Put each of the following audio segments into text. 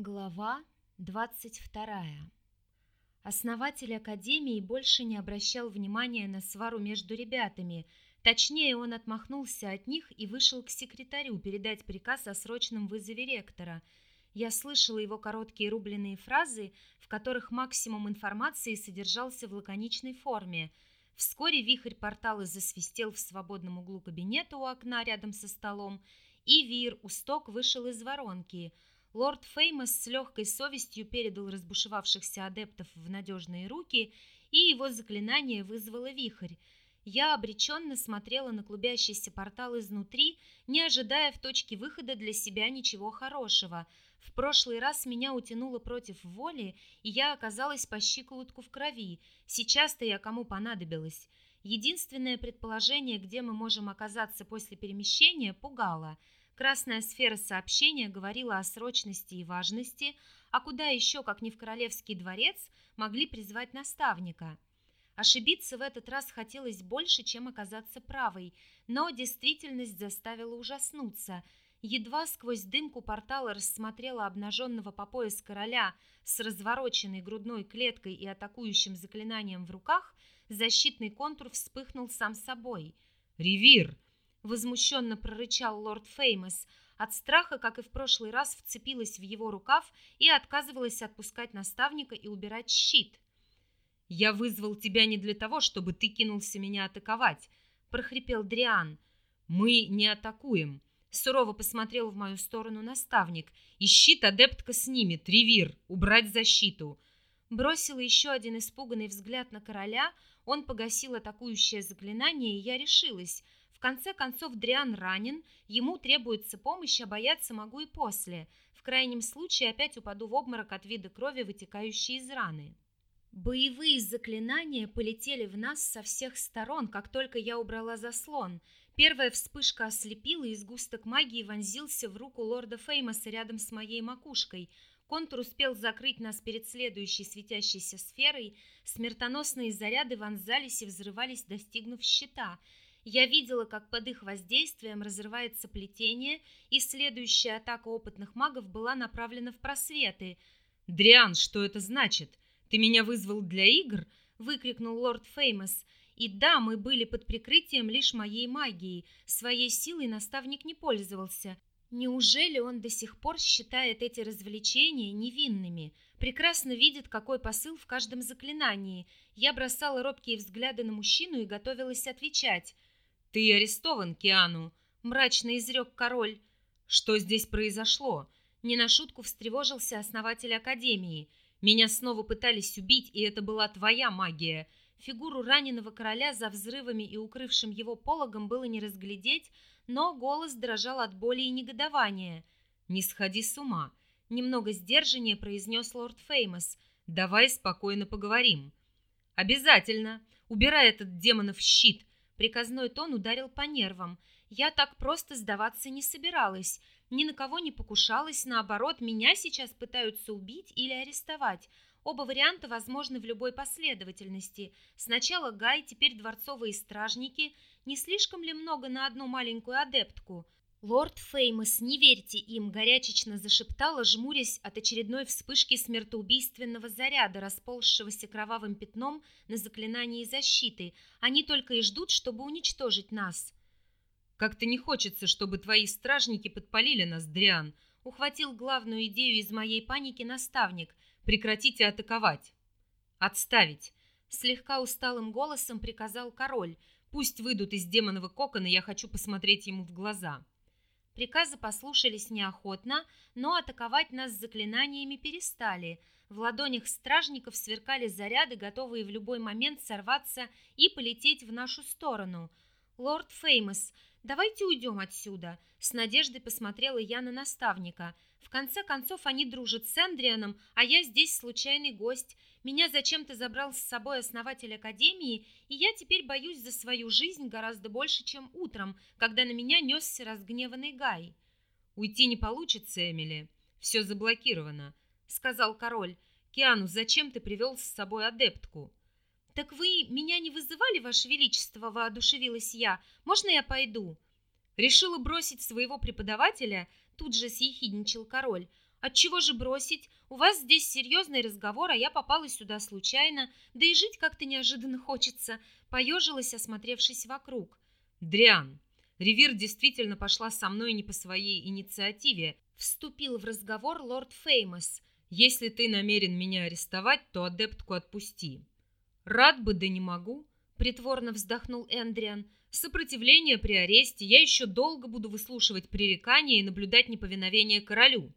Глава 22. Основатель Академии больше не обращал внимания на свару между ребятами. Точнее, он отмахнулся от них и вышел к секретарю передать приказ о срочном вызове ректора. Я слышала его короткие рубленые фразы, в которых максимум информации содержался в лаконичной форме. Вскоре вихрь портала засвистел в свободном углу кабинета у окна рядом со столом, и Вир Усток вышел из воронки – Лорд Феймос с легкой совестью передал разбушевавшихся адептов в надежные руки, и его заклинание вызвало вихрь. Я обреченно смотрела на клубящийся портал изнутри, не ожидая в точке выхода для себя ничего хорошего. В прошлый раз меня утянуло против воли, и я оказалась по щиколотку в крови. Сейчас-то я кому понадобилась. Единственное предположение, где мы можем оказаться после перемещения, пугало – Красная сфера сообщения говорила о срочности и важности, а куда еще, как не в королевский дворец, могли призвать наставника. Ошибиться в этот раз хотелось больше, чем оказаться правой, но действительность заставила ужаснуться. Едва сквозь дымку портала рассмотрела обнаженного по пояс короля с развороченной грудной клеткой и атакующим заклинанием в руках, защитный контур вспыхнул сам собой. «Ревир!» Возмущенно прорычал лорд Феймос. От страха, как и в прошлый раз, вцепилась в его рукав и отказывалась отпускать наставника и убирать щит. «Я вызвал тебя не для того, чтобы ты кинулся меня атаковать», — прохрипел Дриан. «Мы не атакуем», — сурово посмотрел в мою сторону наставник. «И щит адептка снимет, ревир, убрать защиту». Бросила еще один испуганный взгляд на короля, он погасил атакующее заклинание, и я решилась — в конце концов, Дриан ранен, ему требуется помощь, а бояться могу и после. В крайнем случае опять упаду в обморок от вида крови, вытекающей из раны. Боевые заклинания полетели в нас со всех сторон, как только я убрала заслон. Первая вспышка ослепила, и сгусток магии вонзился в руку лорда Феймоса рядом с моей макушкой. Контур успел закрыть нас перед следующей светящейся сферой. Смертоносные заряды вонзались и взрывались, достигнув щита — я видела, как под их воздействием разрывается плетение, и следующая атака опытных магов была направлена в просветы. «Дриан, что это значит? Ты меня вызвал для игр?» — выкрикнул лорд Феймос. И да, мы были под прикрытием лишь моей магии. Своей силой наставник не пользовался. Неужели он до сих пор считает эти развлечения невинными? Прекрасно видит, какой посыл в каждом заклинании. Я бросала робкие взгляды на мужчину и готовилась отвечать. «Ты арестован, Киану!» — мрачно изрек король. «Что здесь произошло?» Не на шутку встревожился основатель Академии. «Меня снова пытались убить, и это была твоя магия!» Фигуру раненого короля за взрывами и укрывшим его пологом было не разглядеть, но голос дрожал от боли и негодования. «Не сходи с ума!» Немного сдержаннее произнес лорд Феймос. «Давай спокойно поговорим». «Обязательно! Убирай этот демонов щит!» Приказной тон ударил по нервам. Я так просто сдаваться не собиралась. Ни на кого не покушалась, наоборот, меня сейчас пытаются убить или арестовать. Оба варианта возможны в любой последовательности. Сначала Гай, теперь дворцовые стражники. Не слишком ли много на одну маленькую адептку? «Лорд Феймос, не верьте им!» – горячечно зашептала, жмурясь от очередной вспышки смертоубийственного заряда, расползшегося кровавым пятном на заклинании защиты. «Они только и ждут, чтобы уничтожить нас!» «Как-то не хочется, чтобы твои стражники подпалили нас, Дриан!» – ухватил главную идею из моей паники наставник. «Прекратите атаковать!» «Отставить!» – слегка усталым голосом приказал король. «Пусть выйдут из демонового кокона, я хочу посмотреть ему в глаза!» Приказы послушались неохотно, но атаковать нас заклинаниями перестали. В ладонях стражников сверкали заряды, готовые в любой момент сорваться и полететь в нашу сторону. «Лорд Феймос, давайте уйдем отсюда», — с надеждой посмотрела я на наставника. «В конце концов, они дружат с Эндрианом, а я здесь случайный гость. Меня зачем-то забрал с собой основатель Академии, и я теперь боюсь за свою жизнь гораздо больше, чем утром, когда на меня несся разгневанный Гай. «Уйти не получится, Эмили. Все заблокировано», — сказал король. «Киану, зачем ты привел с собой адептку?» «Так вы меня не вызывали, Ваше Величество?» — воодушевилась я. «Можно я пойду?» Решила бросить своего преподавателя, тут же съехидничал король. Отчего же бросить? У вас здесь серьезный разговор, а я попала сюда случайно, да и жить как-то неожиданно хочется. Поежилась, осмотревшись вокруг. Дриан, Ривир действительно пошла со мной не по своей инициативе. Вступил в разговор лорд Феймос. Если ты намерен меня арестовать, то адептку отпусти. Рад бы, да не могу. Притворно вздохнул Эндриан. Сопротивление при аресте я еще долго буду выслушивать пререкания и наблюдать неповиновение королю.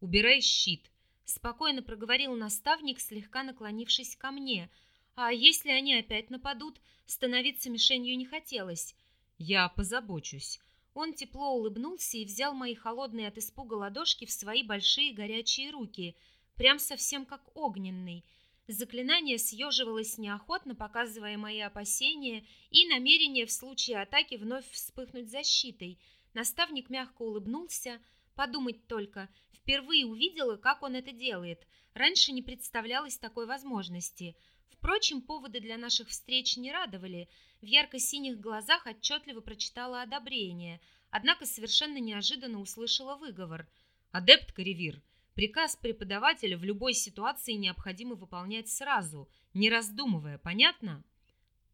Убирай щит. Спокойно проговорил наставник, слегка наклонившись ко мне. А если они опять нападут, становиться мишенью не хотелось. Я позабочусь. Он тепло улыбнулся и взял мои холодные от испуга ладошки в свои большие горячие руки, прям совсем как огненный. Заклинание съеживалось неохотно, показывая мои опасения и намерение в случае атаки вновь вспыхнуть защитой. Наставник мягко улыбнулся. Подумать только, впервые увидела, как он это делает. Раньше не представлялось такой возможности. Впрочем, поводы для наших встреч не радовали. В ярко-синих глазах отчетливо прочитала одобрение, однако совершенно неожиданно услышала выговор. «Адепт Каревир, приказ преподавателя в любой ситуации необходимо выполнять сразу, не раздумывая, понятно?»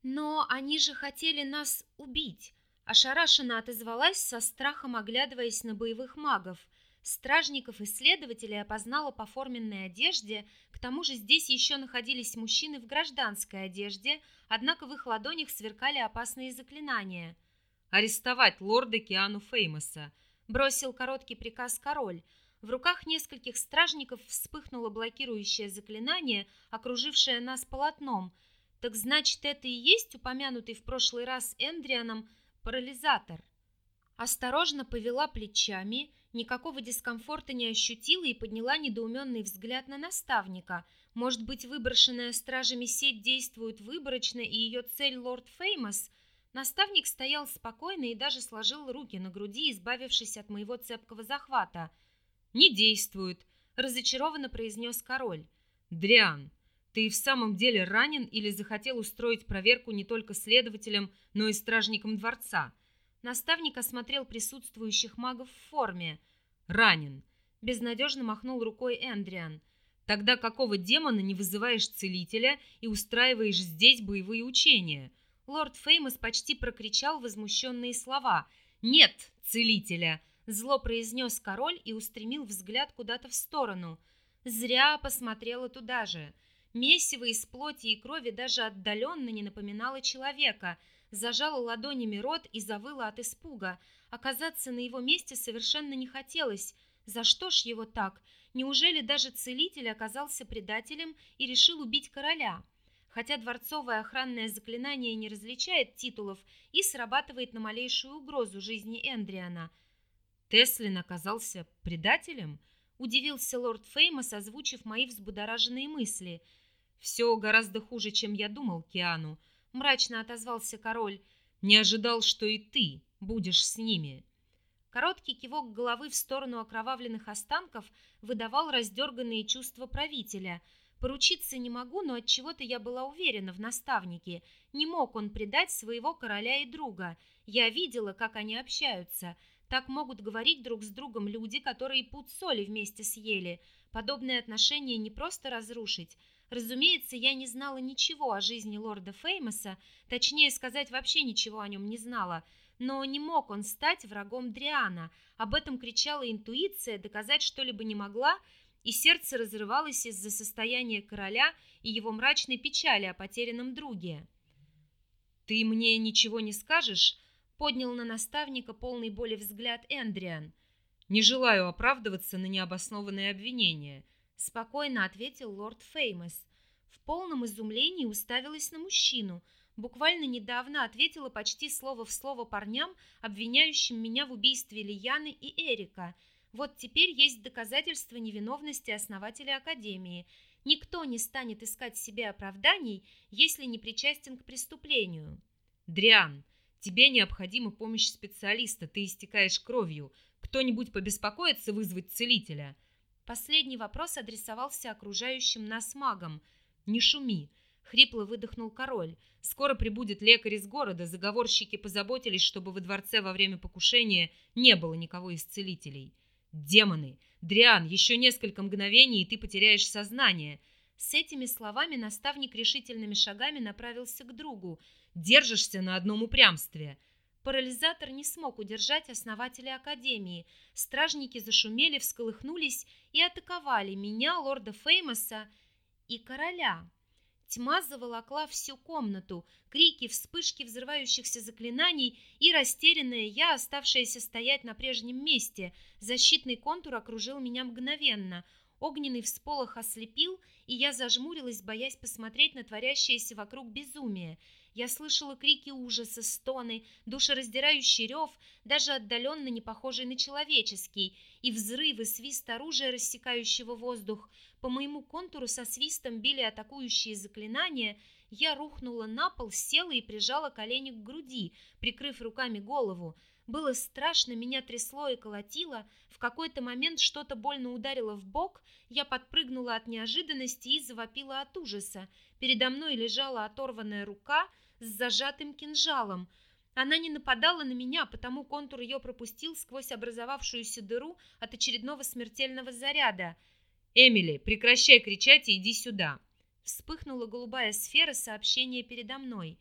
«Но они же хотели нас убить!» Ошарашенно отозвалась со страхом, оглядываясь на боевых магов. Стражников и следователей опознала по форменной одежде, к тому же здесь еще находились мужчины в гражданской одежде, однако в их ладонях сверкали опасные заклинания. «Арестовать лорда Киану Феймоса!» – бросил короткий приказ король. В руках нескольких стражников вспыхнуло блокирующее заклинание, окружившее нас полотном. Так значит, это и есть упомянутый в прошлый раз Эндрианом парализатор. Осторожно повела плечами – никакого дискомфорта не ощутила и подняла недоуменный взгляд на наставника. Может быть, выброшенная стражами сеть действует выборочно, и ее цель лорд Феймос? Наставник стоял спокойно и даже сложил руки на груди, избавившись от моего цепкого захвата. «Не действует», — разочарованно произнес король. «Дриан, ты в самом деле ранен или захотел устроить проверку не только следователям, но и стражникам дворца?» Наставник осмотрел присутствующих магов в форме. «Ранен», — безнадежно махнул рукой Эндриан. «Тогда какого демона не вызываешь целителя и устраиваешь здесь боевые учения?» Лорд Феймос почти прокричал возмущенные слова. «Нет целителя!» — зло произнес король и устремил взгляд куда-то в сторону. Зря посмотрела туда же. Месиво из плоти и крови даже отдаленно не напоминало человека — зажала ладонями рот и завыла от испуга. Оказаться на его месте совершенно не хотелось. За что ж его так? Неужели даже целитель оказался предателем и решил убить короля? Хотя дворцовое охранное заклинание не различает титулов и срабатывает на малейшую угрозу жизни Эндриана. Теслин оказался предателем? Удивился лорд Феймос, озвучив мои взбудораженные мысли. Все гораздо хуже, чем я думал, Киану мрачно отозвался король. Не ожидал, что и ты будешь с ними. Короткий кивок головы в сторону окровавленных останков выдавал раздерганные чувства правителя. Поручиться не могу, но от чего-то я была уверена в наставнике. Не мог он предать своего короля и друга. Я видела, как они общаются. Так могут говорить друг с другом люди, которые пуд соли вместе съели. Подобные отношения не просто разрушить, Разумеется, я не знала ничего о жизни лорда Феймоса, точнее сказать, вообще ничего о нем не знала, но не мог он стать врагом Дриана. Об этом кричала интуиция, доказать что-либо не могла, и сердце разрывалось из-за состояния короля и его мрачной печали о потерянном друге. «Ты мне ничего не скажешь?» — поднял на наставника полный боли взгляд Эндриан. «Не желаю оправдываться на необоснованные обвинения спокойно ответил лорд Феймос. В полном изумлении уставилась на мужчину. Буквально недавно ответила почти слово в слово парням, обвиняющим меня в убийстве Лияны и Эрика. Вот теперь есть доказательства невиновности основателя Академии. Никто не станет искать себе оправданий, если не причастен к преступлению. Дриан, тебе необходима помощь специалиста, ты истекаешь кровью. Кто-нибудь побеспокоится вызвать целителя?» Последний вопрос адресовался окружающим нас магам. «Не шуми!» — хрипло выдохнул король. «Скоро прибудет лекарь из города. Заговорщики позаботились, чтобы во дворце во время покушения не было никого из целителей. Демоны! Дриан, еще несколько мгновений, и ты потеряешь сознание. С этими словами наставник решительными шагами направился к другу. Держишься на одном упрямстве. Парализатор не смог удержать основателя Академии. Стражники зашумели, всколыхнулись и атаковали меня, лорда Феймоса и короля. Тьма заволокла всю комнату, крики, вспышки взрывающихся заклинаний и растерянная я, оставшаяся стоять на прежнем месте. Защитный контур окружил меня мгновенно. Огненный всполох ослепил, и я зажмурилась, боясь посмотреть на творящееся вокруг безумие. Я слышала крики ужаса, стоны, душераздирающий рев, даже отдаленно не похожий на человеческий, и взрывы, свист оружия, рассекающего воздух. По моему контуру со свистом били атакующие заклинания. Я рухнула на пол, села и прижала колени к груди, прикрыв руками голову. Было страшно, меня трясло и колотило. В какой-то момент что-то больно ударило в бок. Я подпрыгнула от неожиданности и завопила от ужаса. Передо мной лежала оторванная рука — с зажатым кинжалом. Она не нападала на меня, потому контур ее пропустил сквозь образовавшуюся дыру от очередного смертельного заряда. «Эмили, прекращай кричать и иди сюда!» Вспыхнула голубая сфера сообщения передо мной.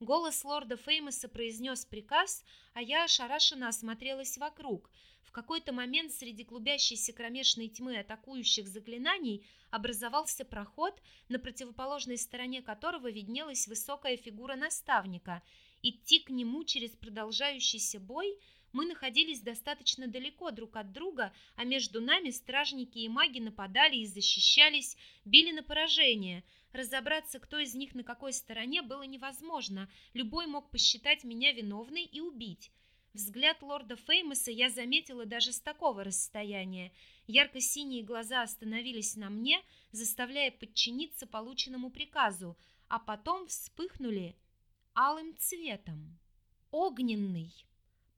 Голос лорда Феймоса произнес приказ, а я ошарашенно осмотрелась вокруг. В какой-то момент среди клубящейся кромешной тьмы атакующих заклинаний образовался проход, на противоположной стороне которого виднелась высокая фигура наставника. Идти к нему через продолжающийся бой мы находились достаточно далеко друг от друга, а между нами стражники и маги нападали и защищались, били на поражение. Разобраться, кто из них на какой стороне, было невозможно. Любой мог посчитать меня виновной и убить. Взгляд лорда Феймоса я заметила даже с такого расстояния. Ярко-синие глаза остановились на мне, заставляя подчиниться полученному приказу, а потом вспыхнули алым цветом. Огненный.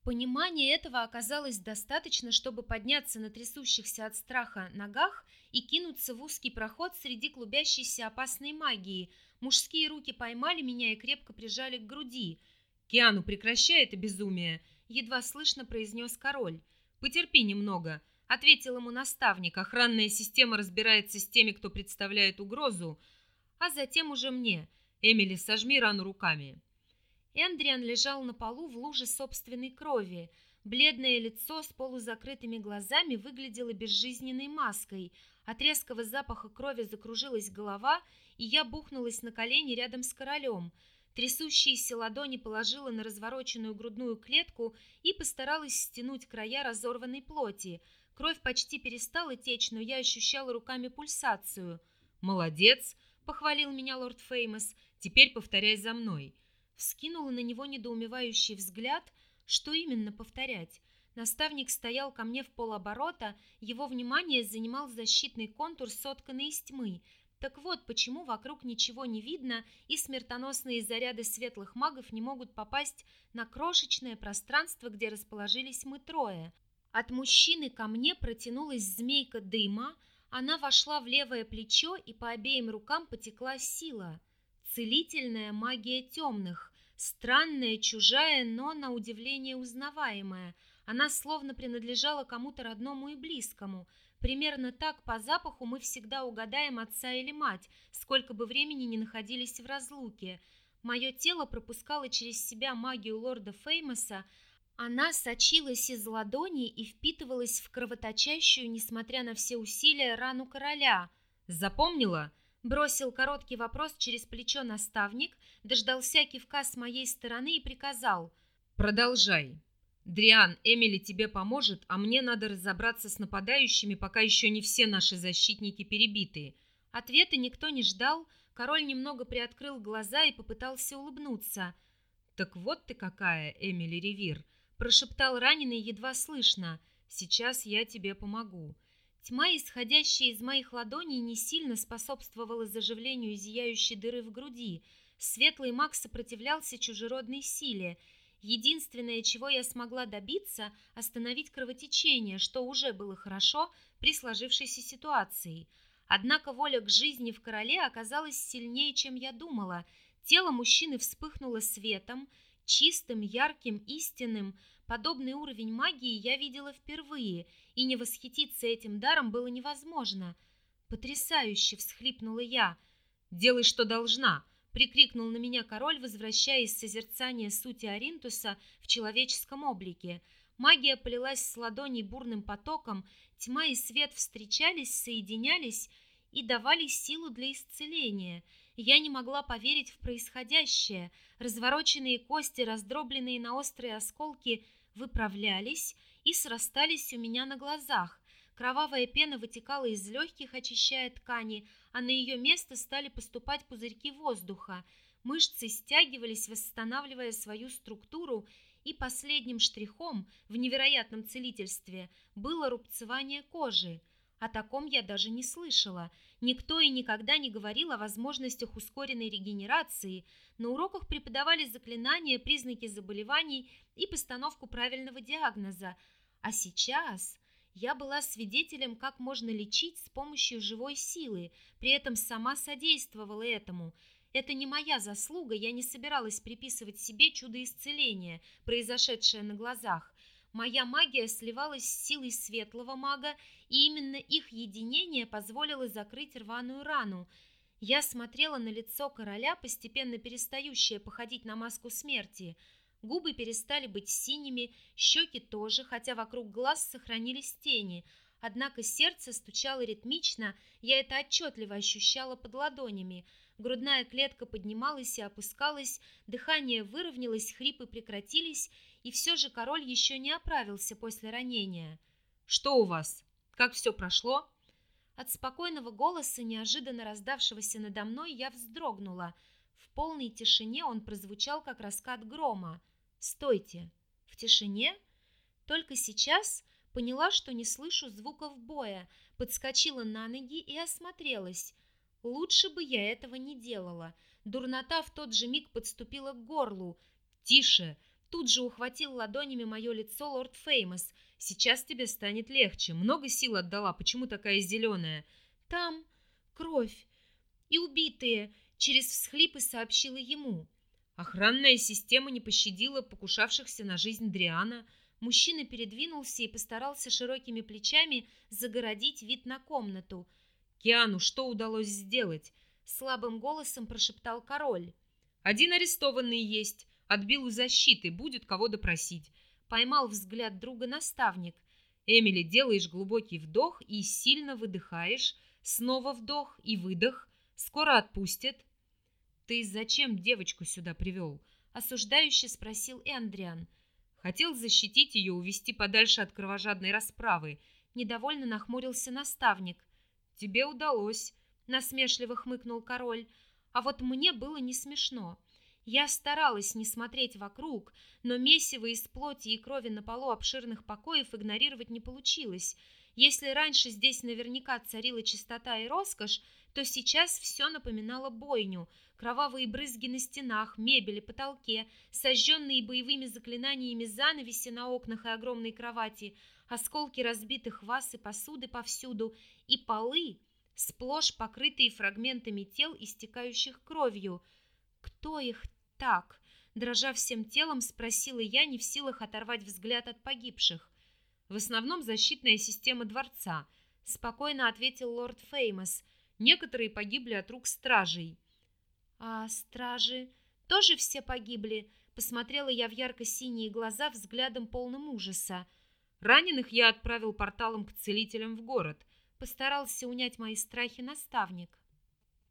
Понимание этого оказалось достаточно, чтобы подняться на трясущихся от страха ногах и кинуться в узкий проход среди клубящейся опасной магии. Мужские руки поймали меня и крепко прижали к груди. «Киану, прекращай это безумие!» едва слышно произнес король. «Потерпи немного», — ответил ему наставник. «Охранная система разбирается с теми, кто представляет угрозу, а затем уже мне. Эмили, сожми рану руками». Эндриан лежал на полу в луже собственной крови. Бледное лицо с полузакрытыми глазами выглядело безжизненной маской. От резкого запаха крови закружилась голова, и я бухнулась на колени рядом с королем — Трясущиеся ладони положила на развороченную грудную клетку и постаралась стянуть края разорванной плоти. Кровь почти перестала течь, но я ощущала руками пульсацию. «Молодец!» — похвалил меня лорд Феймос. «Теперь повторяй за мной». Вскинула на него недоумевающий взгляд. Что именно повторять? Наставник стоял ко мне в полоборота, его внимание занимал защитный контур, сотканный из тьмы — так вот, почему вокруг ничего не видно, и смертоносные заряды светлых магов не могут попасть на крошечное пространство, где расположились мы трое. От мужчины ко мне протянулась змейка дыма, она вошла в левое плечо, и по обеим рукам потекла сила. Целительная магия темных, странная, чужая, но, на удивление, узнаваемая. Она словно принадлежала кому-то родному и близкому – Примерно так по запаху мы всегда угадаем отца или мать, сколько бы времени ни находились в разлуке. Мое тело пропускало через себя магию лорда Феймоса, она сочилась из ладони и впитывалась в кровоточащую, несмотря на все усилия, рану короля. «Запомнила?» Бросил короткий вопрос через плечо наставник, дождался кивка с моей стороны и приказал «Продолжай». «Дриан, Эмили тебе поможет, а мне надо разобраться с нападающими, пока еще не все наши защитники перебиты». Ответа никто не ждал, король немного приоткрыл глаза и попытался улыбнуться. «Так вот ты какая, Эмили Ривир!» – прошептал раненый едва слышно. «Сейчас я тебе помогу». Тьма, исходящая из моих ладоней, не сильно способствовала заживлению зияющей дыры в груди. Светлый маг сопротивлялся чужеродной силе – Единственное, чего я смогла добиться, остановить кровотечение, что уже было хорошо при сложившейся ситуации. Однако воля к жизни в короле оказалась сильнее, чем я думала. Тело мужчины вспыхнуло светом, чистым, ярким, истинным. Подобный уровень магии я видела впервые, и не восхититься этим даром было невозможно. «Потрясающе!» — всхлипнула я. «Делай, что должна!» — прикрикнул на меня король, возвращаясь с созерцания сути Аринтуса в человеческом облике. Магия полилась с ладоней бурным потоком, тьма и свет встречались, соединялись и давали силу для исцеления — я не могла поверить в происходящее. Развороченные кости, раздробленные на острые осколки, выправлялись и срастались у меня на глазах. Кровавая пена вытекала из легких, очищая ткани, а на ее место стали поступать пузырьки воздуха. Мышцы стягивались, восстанавливая свою структуру, и последним штрихом в невероятном целительстве было рубцевание кожи. О таком я даже не слышала. Никто и никогда не говорил о возможностях ускоренной регенерации. На уроках преподавали заклинания, признаки заболеваний и постановку правильного диагноза. А сейчас я была свидетелем, как можно лечить с помощью живой силы, при этом сама содействовала этому. Это не моя заслуга, я не собиралась приписывать себе чудо исцеления, произошедшее на глазах. Моя магия сливалась с силой светлого мага, и именно их единение позволило закрыть рваную рану. Я смотрела на лицо короля, постепенно перестающее походить на маску смерти. Губы перестали быть синими, щеки тоже, хотя вокруг глаз сохранились тени. Однако сердце стучало ритмично, я это отчетливо ощущала под ладонями. Грудная клетка поднималась и опускалась, дыхание выровнялось, хрипы прекратились, и все же король еще не оправился после ранения. «Что у вас? Как все прошло?» От спокойного голоса, неожиданно раздавшегося надо мной, я вздрогнула. В полной тишине он прозвучал, как раскат грома. «Стойте!» В тишине? Только сейчас поняла, что не слышу звуков боя, подскочила на ноги и осмотрелась. Лучше бы я этого не делала. Дурнота в тот же миг подступила к горлу. «Тише! Тут же ухватил ладонями мое лицо лорд Феймос. «Сейчас тебе станет легче. Много сил отдала. Почему такая зеленая?» «Там кровь и убитые», — через всхлипы сообщила ему. Охранная система не пощадила покушавшихся на жизнь Дриана. Мужчина передвинулся и постарался широкими плечами загородить вид на комнату. «Киану, что удалось сделать?» — слабым голосом прошептал король. «Один арестованный есть. Отбил у защиты, будет кого допросить. Поймал взгляд друга наставник. Эмили, делаешь глубокий вдох и сильно выдыхаешь. Снова вдох и выдох. Скоро отпустят. Ты зачем девочку сюда привел? Осуждающе спросил Эндриан. Хотел защитить ее, увести подальше от кровожадной расправы. Недовольно нахмурился наставник. Тебе удалось, насмешливо хмыкнул король. А вот мне было не смешно. Я старалась не смотреть вокруг, но месиво из плоти и крови на полу обширных покоев игнорировать не получилось. Если раньше здесь наверняка царила чистота и роскошь, то сейчас все напоминало бойню. Кровавые брызги на стенах, мебели, потолке, сожженные боевыми заклинаниями занавеси на окнах и огромной кровати, осколки разбитых ваз и посуды повсюду, и полы, сплошь покрытые фрагментами тел, истекающих кровью. Кто их так?» Дрожа всем телом, спросила я, не в силах оторвать взгляд от погибших. «В основном защитная система дворца», — спокойно ответил лорд Феймос. «Некоторые погибли от рук стражей». «А стражи тоже все погибли?» Посмотрела я в ярко-синие глаза взглядом полным ужаса. «Раненых я отправил порталом к целителям в город», — постарался унять мои страхи наставник.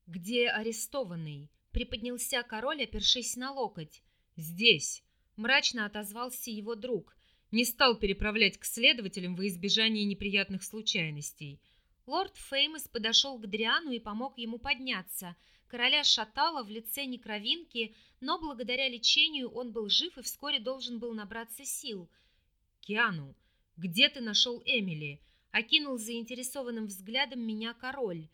«Где арестованный?» Приподнялся король, опершись на локоть. «Здесь!» — мрачно отозвался его друг. Не стал переправлять к следователям во избежание неприятных случайностей. Лорд Феймос подошел к Дриану и помог ему подняться. Короля шатало в лице некровинки, но благодаря лечению он был жив и вскоре должен был набраться сил. «Киану, где ты нашел Эмили?» — окинул заинтересованным взглядом меня король.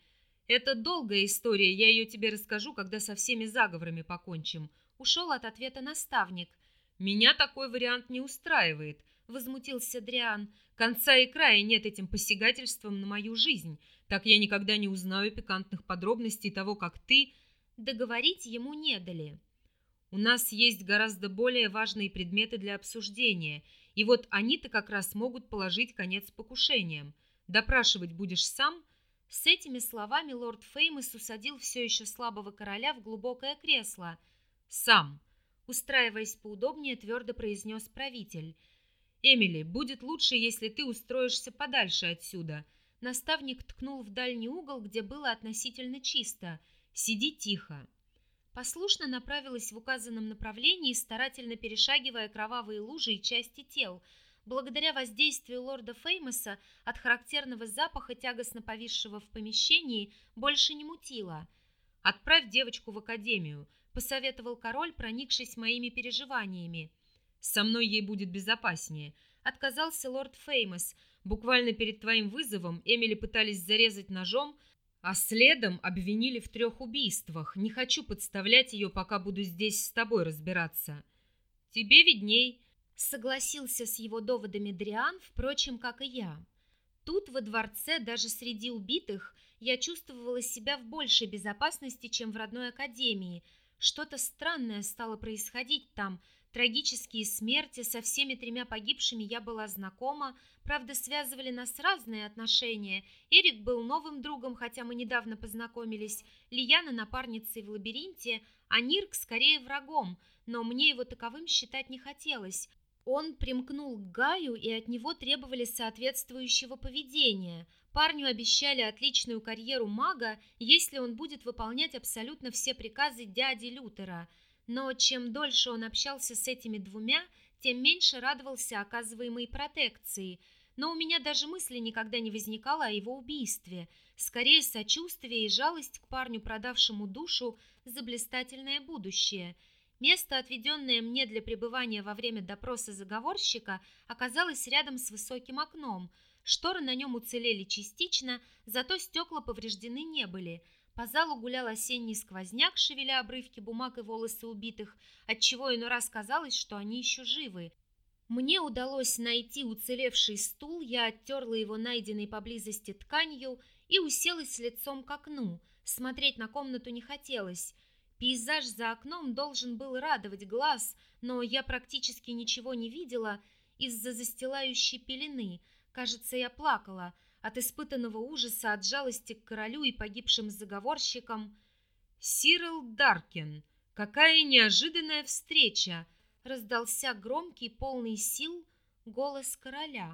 Это долгая история, я ее тебе расскажу, когда со всеми заговорами покончим. Ушел от ответа наставник. Меня такой вариант не устраивает, возмутился Дриан. Конца и края нет этим посягательством на мою жизнь. Так я никогда не узнаю пикантных подробностей того, как ты... Договорить ему не дали. У нас есть гораздо более важные предметы для обсуждения, И вот они-то как раз могут положить конец покушениям. Допрашивать будешь сам?» С этими словами лорд Феймос усадил все еще слабого короля в глубокое кресло. «Сам!» Устраиваясь поудобнее, твердо произнес правитель. «Эмили, будет лучше, если ты устроишься подальше отсюда». Наставник ткнул в дальний угол, где было относительно чисто. «Сиди тихо». Послушно направилась в указанном направлении, старательно перешагивая кровавые лужи и части тел. Благодаря воздействию лорда Феймоса от характерного запаха, тягостно повисшего в помещении, больше не мутило. «Отправь девочку в академию», — посоветовал король, проникшись моими переживаниями. «Со мной ей будет безопаснее», — отказался лорд Феймос. «Буквально перед твоим вызовом Эмили пытались зарезать ножом, а следом обвинили в трех убийствах. Не хочу подставлять ее, пока буду здесь с тобой разбираться». «Тебе видней», — согласился с его доводами Дриан, впрочем, как и я. Тут, во дворце, даже среди убитых, я чувствовала себя в большей безопасности, чем в родной академии — что-то странное стало происходить там. Трагические смерти со всеми тремя погибшими я была знакома, правда, связывали нас разные отношения. Эрик был новым другом, хотя мы недавно познакомились, Лияна напарницей в лабиринте, а Нирк скорее врагом, но мне его таковым считать не хотелось. Он примкнул к Гаю, и от него требовали соответствующего поведения – Парню обещали отличную карьеру мага, если он будет выполнять абсолютно все приказы дяди Лютера. Но чем дольше он общался с этими двумя, тем меньше радовался оказываемой протекции. Но у меня даже мысли никогда не возникало о его убийстве. Скорее сочувствие и жалость к парню, продавшему душу за блистательное будущее. Место, отведенное мне для пребывания во время допроса заговорщика, оказалось рядом с высоким окном – Шторы на нем уцелели частично, зато стекла повреждены не были. По залу гулял осенний сквозняк, шевеля обрывки бумаг и волосы убитых, отчего иной раз казалось, что они еще живы. Мне удалось найти уцелевший стул, я оттерла его найденной поблизости тканью и уселась лицом к окну. Смотреть на комнату не хотелось. Пейзаж за окном должен был радовать глаз, но я практически ничего не видела из-за застилающей пелены – Кажется, я плакала от испытанного ужаса, от жалости к королю и погибшим заговорщикам. «Сирил Даркин, какая неожиданная встреча!» раздался громкий, полный сил голос короля.